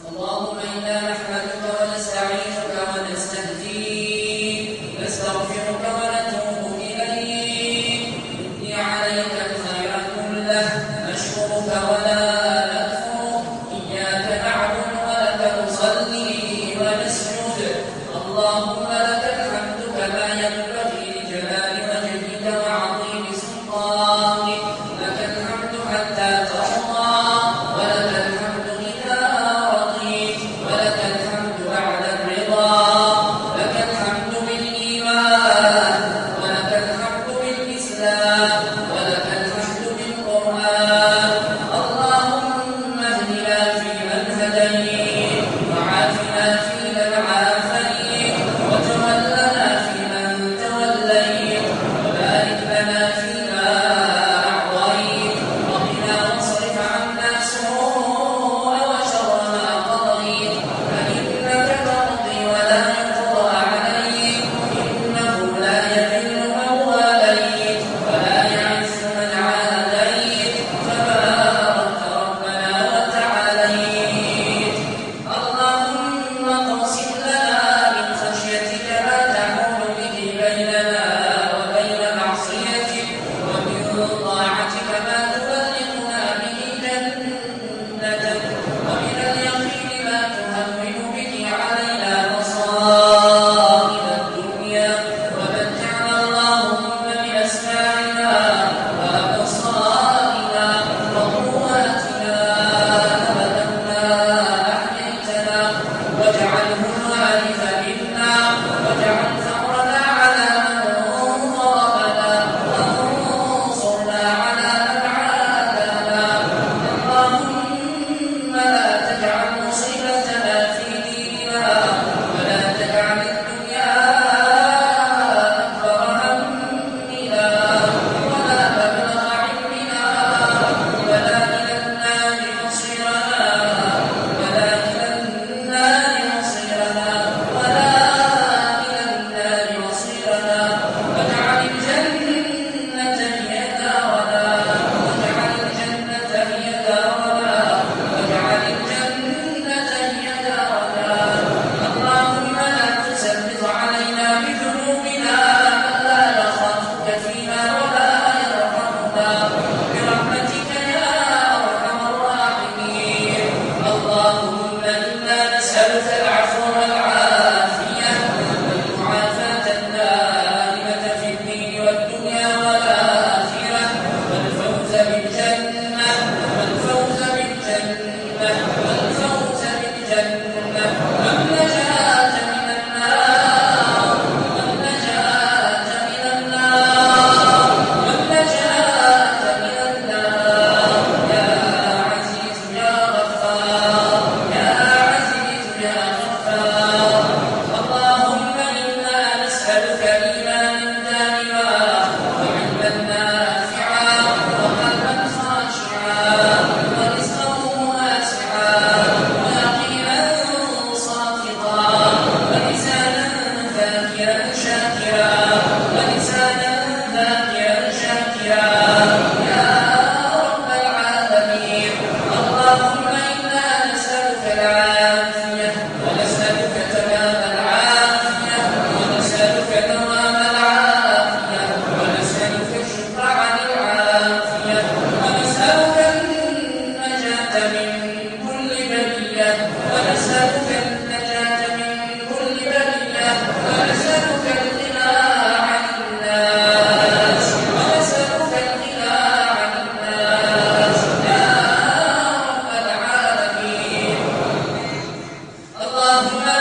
اللهم إنا نحمد اللہ